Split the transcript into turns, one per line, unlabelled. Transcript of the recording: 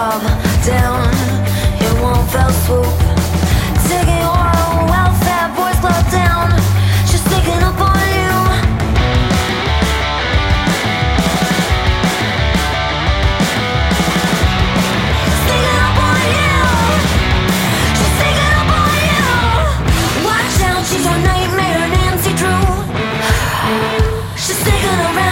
bob down in one fell swoop. Taking oral welfare boys club down. She's sticking up on you. Up you. She's sneaking up you. Watch out, she's your nightmare, Nancy Drew. She's sticking around.